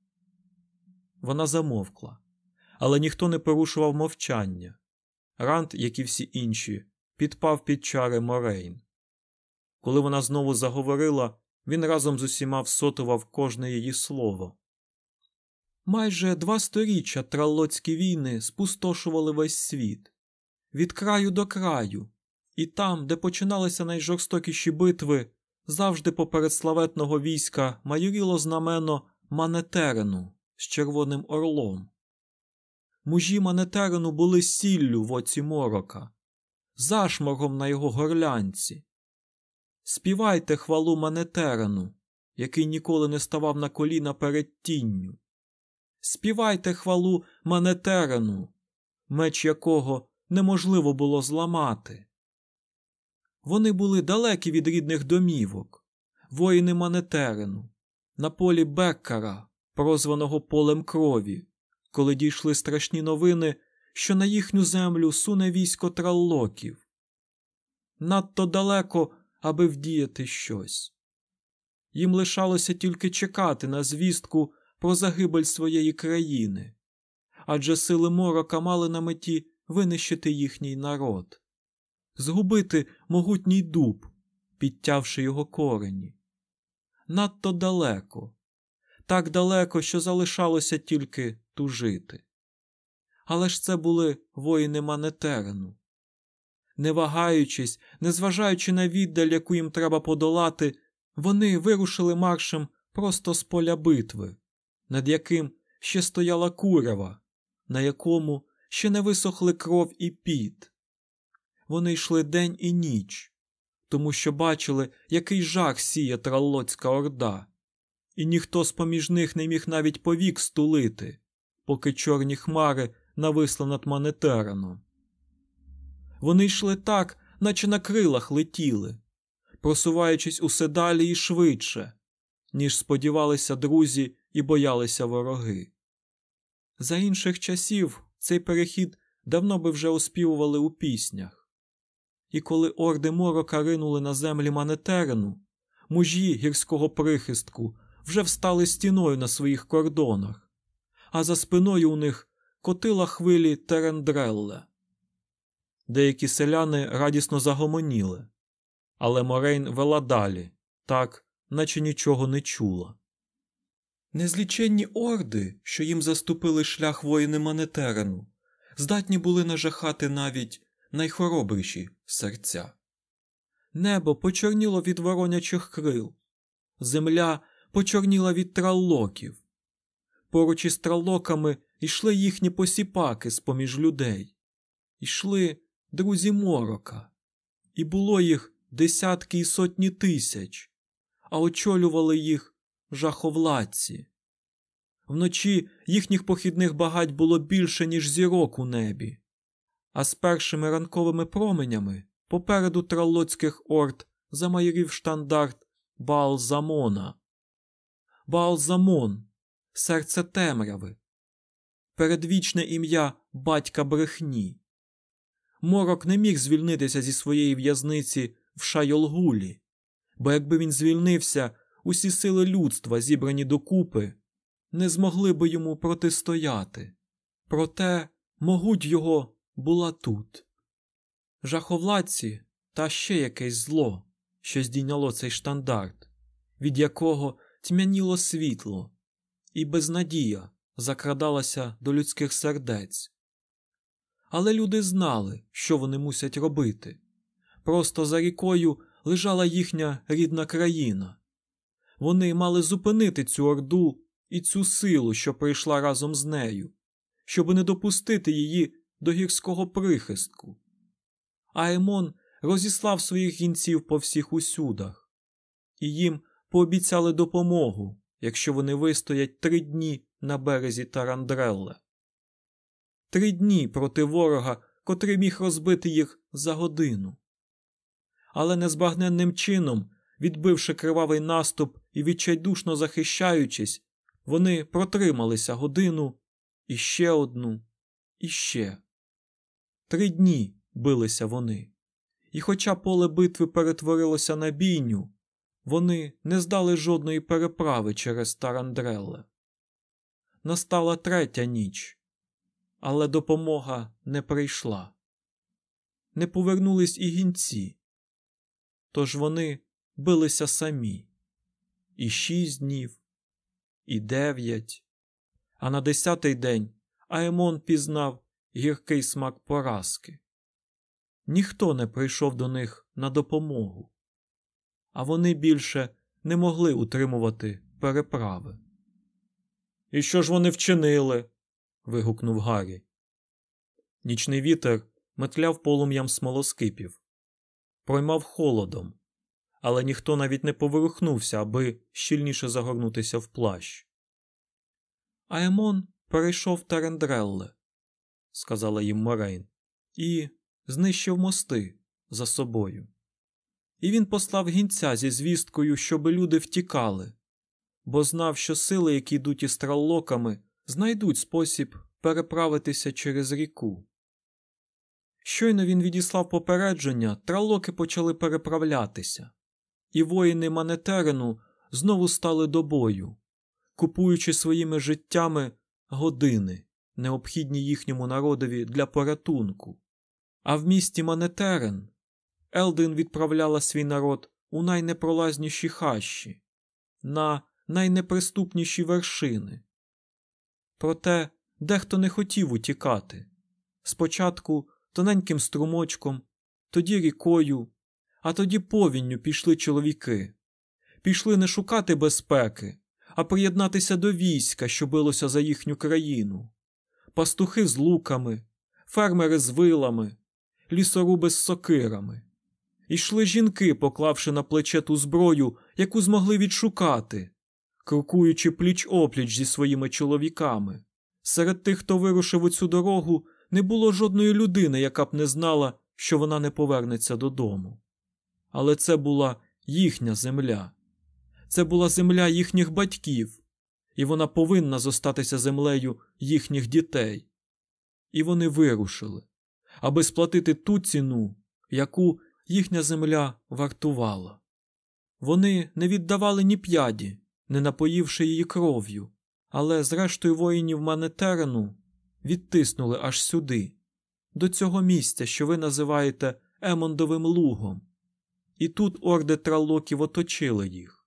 A: Вона замовкла, але ніхто не порушував мовчання. Ранд, як і всі інші, підпав під чари Морейн. Коли вона знову заговорила, він разом з усіма всотував кожне її слово. Майже два сторіччя траллоцькі війни спустошували весь світ від краю до краю, і там, де починалися найжорстокіші битви, завжди поперед славетного війська майоріло знамено Манетерену з Червоним Орлом. Мужі Манетерену були сіллю в оці морока, зашморгом на його горлянці. Співайте хвалу Манетерену, який ніколи не ставав на коліна перед тінню. Співайте хвалу Манетерену, меч якого неможливо було зламати. Вони були далекі від рідних домівок, воїни Манетерену, на полі Беккара, прозваного полем крові, коли дійшли страшні новини, що на їхню землю суне військо траллоків. Надто далеко, аби вдіяти щось. Їм лишалося тільки чекати на звістку про загибель своєї країни, адже сили морока мали на меті винищити їхній народ, згубити могутній дуб, підтявши його корені. Надто далеко, так далеко, що залишалося тільки тужити. Але ж це були воїни Манетерену. Не вагаючись, незважаючи на віддаль, яку їм треба подолати, вони вирушили маршем просто з поля битви, над яким ще стояла курева, на якому ще не висохли кров і піт. Вони йшли день і ніч, тому що бачили, який жах сіє траллоцька орда, і ніхто з поміж них не міг навіть повік стулити, поки чорні хмари нависли над Манетераном. Вони йшли так, наче на крилах летіли, просуваючись усе далі і швидше, ніж сподівалися друзі і боялися вороги. За інших часів цей перехід давно би вже оспівували у піснях. І коли орди морока ринули на землі Манетерену, мужі гірського прихистку вже встали стіною на своїх кордонах, а за спиною у них котила хвилі Терендрелле. Деякі селяни радісно загомоніли, але Морейн вела далі, так, наче нічого не чула. Незліченні орди, що їм заступили шлях воїни Манетерену, здатні були нажахати навіть найхоробріші серця. Небо почорніло від воронячих крил, земля почорніла від траллоків. Поруч із траллоками йшли їхні посіпаки з поміж людей, йшли друзі морока, і було їх десятки і сотні тисяч, а очолювали їх жаховладці. Вночі їхніх похідних багать було більше, ніж зірок у небі, а з першими ранковими променями попереду тралоцьких орд замайорів штандарт Балзамона. Балзамон, серце темряви, передвічне ім'я батька брехні. Морок не міг звільнитися зі своєї в'язниці в Шайолгулі, бо якби він звільнився, усі сили людства, зібрані докупи, не змогли би йому протистояти. Проте могуть його була тут. Жаховладці та ще якесь зло, що здійняло цей штандарт, від якого тьмяніло світло, і безнадія закрадалася до людських сердець. Але люди знали, що вони мусять робити. Просто за рікою лежала їхня рідна країна. Вони мали зупинити цю орду і цю силу, що прийшла разом з нею, щоб не допустити її до гірського прихистку. Аемон розіслав своїх гінців по всіх усюдах, і їм пообіцяли допомогу, якщо вони вистоять три дні на березі Тарандрелле. Три дні проти ворога, котрий міг розбити їх за годину. Але незбагненним чином, відбивши кривавий наступ і відчайдушно захищаючись, вони протрималися годину і ще одну, і ще. Три дні билися вони. І хоча поле битви перетворилося на бійню, вони не здали жодної переправи через Тарандрелле. Настала третя ніч, але допомога не прийшла. Не повернулись і гінці. Тож вони билися самі і шість днів, і дев'ять. А на десятий день Аемон пізнав гіркий смак поразки. Ніхто не прийшов до них на допомогу, а вони більше не могли утримувати переправи. І що ж вони вчинили? вигукнув Гаррі. Нічний вітер метляв полум'ям смолоскипів, проймав холодом, але ніхто навіть не поворухнувся, аби щільніше загорнутися в плащ. Аемон перейшов Терендрелле, сказала їм Морейн, і знищив мости за собою. І він послав гінця зі звісткою, щоби люди втікали, бо знав, що сили, які йдуть із траллоками, знайдуть спосіб переправитися через ріку. Щойно він відіслав попередження, тралоки почали переправлятися, і воїни Манетерену знову стали до бою, купуючи своїми життями години, необхідні їхньому народові для порятунку. А в місті Манетерен Елдин відправляла свій народ у найнепролазніші хащі, на найнеприступніші вершини. Проте дехто не хотів утікати. Спочатку тоненьким струмочком, тоді рікою, а тоді повінню пішли чоловіки. Пішли не шукати безпеки, а приєднатися до війська, що билося за їхню країну, пастухи з луками, фермери з вилами, лісоруби з сокирами. Ішли жінки, поклавши на плече ту зброю, яку змогли відшукати, крокуючи пліч опліч зі своїми чоловіками. Серед тих, хто вирушив у цю дорогу, не було жодної людини, яка б не знала, що вона не повернеться додому. Але це була їхня земля, це була земля їхніх батьків, і вона повинна зостатися землею їхніх дітей. І вони вирушили, аби сплатити ту ціну, яку їхня земля вартувала. Вони не віддавали ні п'яді, не напоївши її кров'ю, але, зрештою, воїнів Манетерену відтиснули аж сюди, до цього місця, що ви називаєте Емондовим лугом, і тут орди тралоків оточили їх.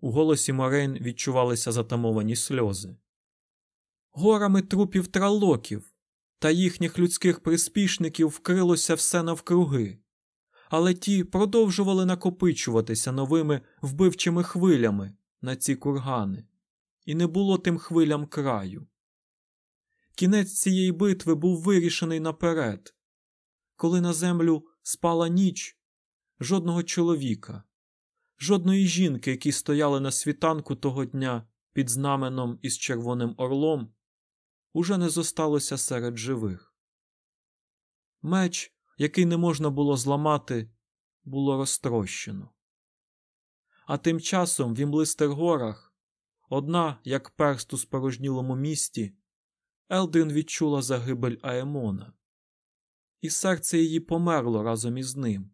A: У голосі Морейн відчувалися затамовані сльози. Горами трупів тралоків та їхніх людських приспішників вкрилося все навкруги, але ті продовжували накопичуватися новими вбивчими хвилями на ці кургани, і не було тим хвилям краю. Кінець цієї битви був вирішений наперед. Коли на землю спала ніч, жодного чоловіка, жодної жінки, які стояли на світанку того дня під знаменом із Червоним Орлом, уже не зосталося серед живих. Меч, який не можна було зламати, було розтрощено. А тим часом в Імлистиргорах, одна, як перст у спорожнілому місті, Елдрін відчула загибель Аемона, і серце її померло разом із ним.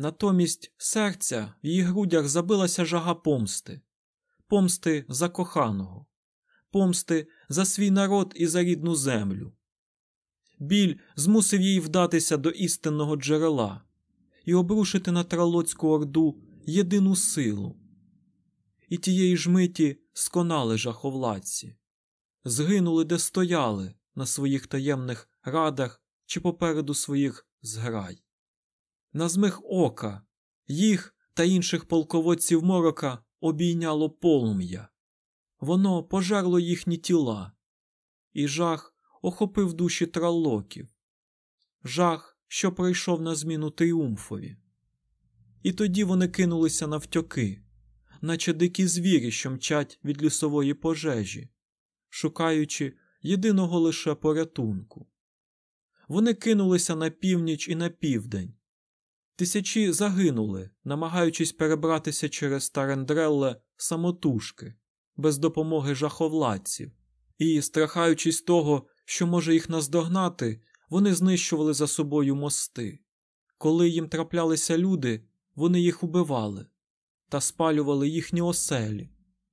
A: Натомість серця в її грудях забилася жага помсти, помсти за коханого, помсти за свій народ і за рідну землю. Біль змусив її вдатися до істинного джерела і обрушити на тралоцьку орду єдину силу. І тієї ж миті сконали жаховладці згинули, де стояли на своїх таємних радах чи попереду своїх зграй. На змих ока їх та інших полководців морока обійняло полум'я. Воно пожерло їхні тіла, і жах охопив душі тралоків. Жах, що прийшов на зміну тріумфові. І тоді вони кинулися навтьоки, наче дикі звірі, що мчать від лісової пожежі, шукаючи єдиного лише порятунку. Вони кинулися на північ і на південь. Тисячі загинули, намагаючись перебратися через Тарендрелле самотужки, без допомоги жаховладців, і, страхаючись того, що може їх наздогнати, вони знищували за собою мости. Коли їм траплялися люди, вони їх убивали та спалювали їхні оселі,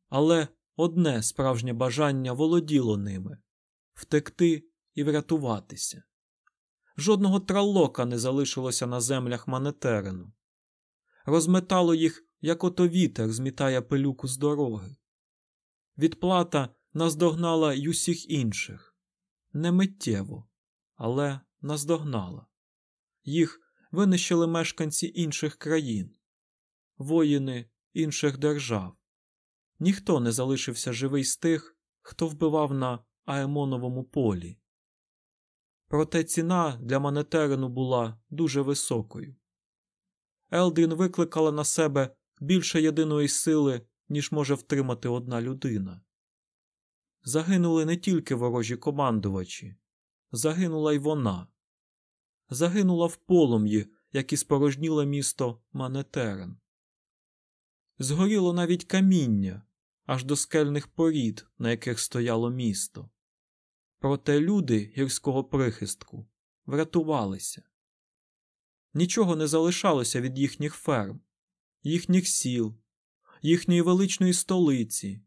A: але одне справжнє бажання володіло ними втекти і врятуватися. Жодного тралока не залишилося на землях Манетерену. Розметало їх, як ото вітер змітає пилюку з дороги. Відплата наздогнала й усіх інших не миттєво, але наздогнала. Їх винищили мешканці інших країн, воїни інших держав. Ніхто не залишився живий з тих, хто вбивав на Аемоновому полі. Проте ціна для Манетерину була дуже високою. Елдрін викликала на себе більше єдиної сили, ніж може втримати одна людина. Загинули не тільки ворожі командувачі, загинула й вона. Загинула в полум'ї, як і спорожніло місто Манетерен. Згоріло навіть каміння аж до скельних порід, на яких стояло місто. Проте люди гірського прихистку врятувалися. Нічого не залишалося від їхніх ферм, їхніх сіл, їхньої величної столиці.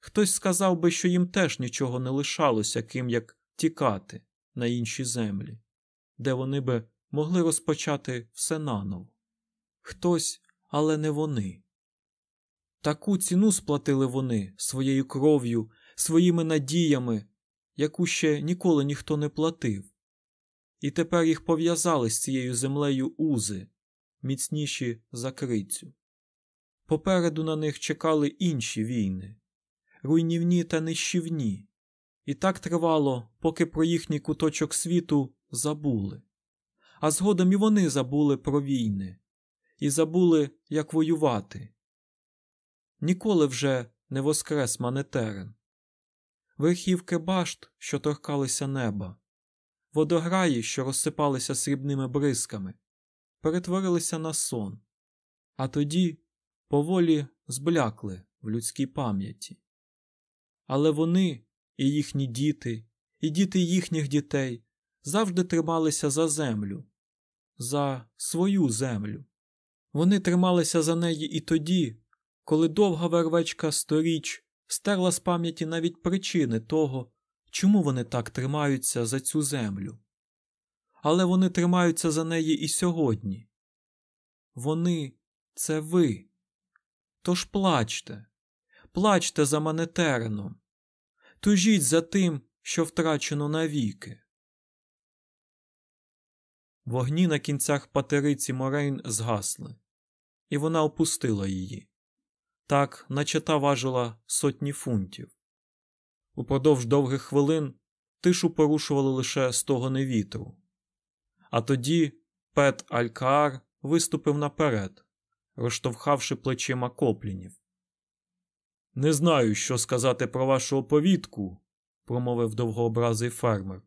A: Хтось сказав би, що їм теж нічого не лишалося, крім як тікати на інші землі, де вони би могли розпочати все наново. Хтось, але не вони. Таку ціну сплатили вони своєю кров'ю, своїми надіями, яку ще ніколи ніхто не платив. І тепер їх пов'язали з цією землею узи, міцніші за крицю. Попереду на них чекали інші війни, руйнівні та нищівні, і так тривало, поки про їхній куточок світу забули. А згодом і вони забули про війни, і забули, як воювати. Ніколи вже не воскрес Манетерен. Верхівки башт, що торкалися неба, водограї, що розсипалися срібними бризками, перетворилися на сон, а тоді поволі зблякли в людській пам'яті. Але вони і їхні діти, і діти їхніх дітей завжди трималися за землю, за свою землю. Вони трималися за неї і тоді, коли довга вервечка сторіч стерла з пам'яті навіть причини того, чому вони так тримаються за цю землю. Але вони тримаються за неї і сьогодні. Вони це ви. Тож плачте, плачте за манетереном, тужіть за тим, що втрачено навіки. Вогні на кінцях патериці Морейн згасли, і вона опустила її так, наче та важила сотні фунтів. Упродовж довгих хвилин тишу порушували лише стогони вітру. А тоді Пет Алькаар виступив наперед, розштовхавши плечима коплінів. Не знаю, що сказати про вашу оповідку, промовив довгообразий фермер.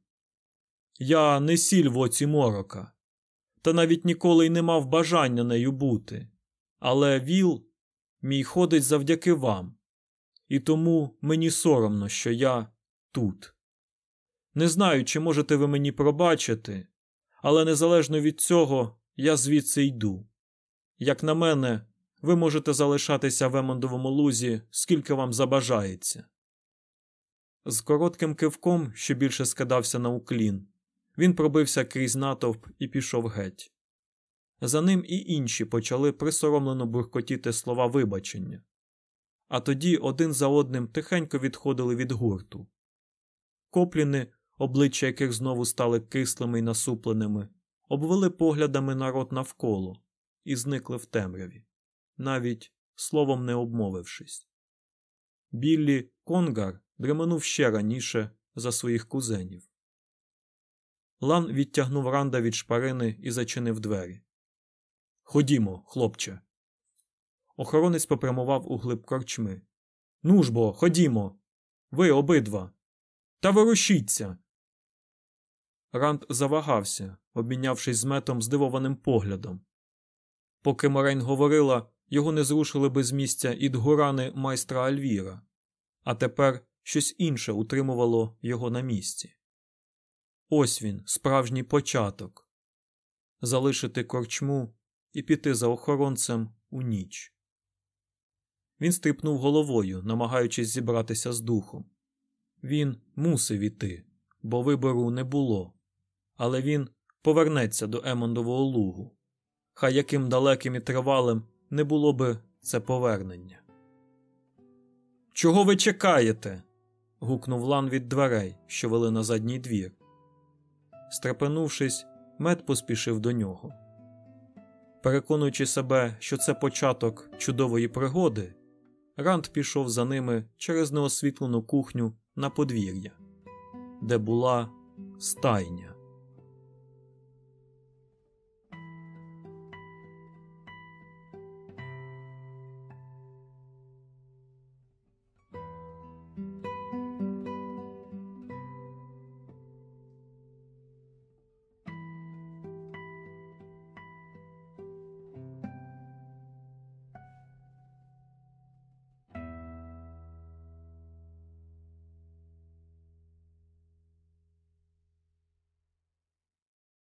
A: Я не сіль в оці морока, та навіть ніколи й не мав бажання нею бути. Але Віл мій ходить завдяки вам, і тому мені соромно, що я тут. Не знаю, чи можете ви мені пробачити, але незалежно від цього я звідси йду. Як на мене, ви можете залишатися в Емондовому лузі, скільки вам забажається. З коротким кивком, що більше скидався на уклін, він пробився крізь натовп і пішов геть. За ним і інші почали присоромлено буркотіти слова вибачення, а тоді один за одним тихенько відходили від гурту. Копліни, обличчя яких знову стали кислими й насупленими, обвели поглядами народ навколо і зникли в темряві, навіть словом не обмовившись. Біллі Конгар дременув ще раніше за своїх кузенів. Лан відтягнув ранда від шпарини і зачинив двері. Ходімо, хлопче. Охоронець попрямував у глиб корчми. Ну ж бо, ходімо. Ви обидва. Та ворушіться. Ранд завагався, обмінявшись з метом здивованим поглядом. Поки Морейн говорила, його не зрушили би з місця і дгурани майстра Альвіра, а тепер щось інше утримувало його на місці. Ось він, справжній початок залишити корчму і піти за охоронцем у ніч. Він стрипнув головою, намагаючись зібратися з духом. Він мусив іти, бо вибору не було, але він повернеться до Емондового лугу. Хай яким далеким і тривалим не було би це повернення. Чого ви чекаєте? гукнув Лан від дверей, що вели на задній двір. Стрепенувшись, мед поспішив до нього. Переконуючи себе, що це початок чудової пригоди, Ранд пішов за ними через неосвітлену кухню на подвір'я, де була стайня.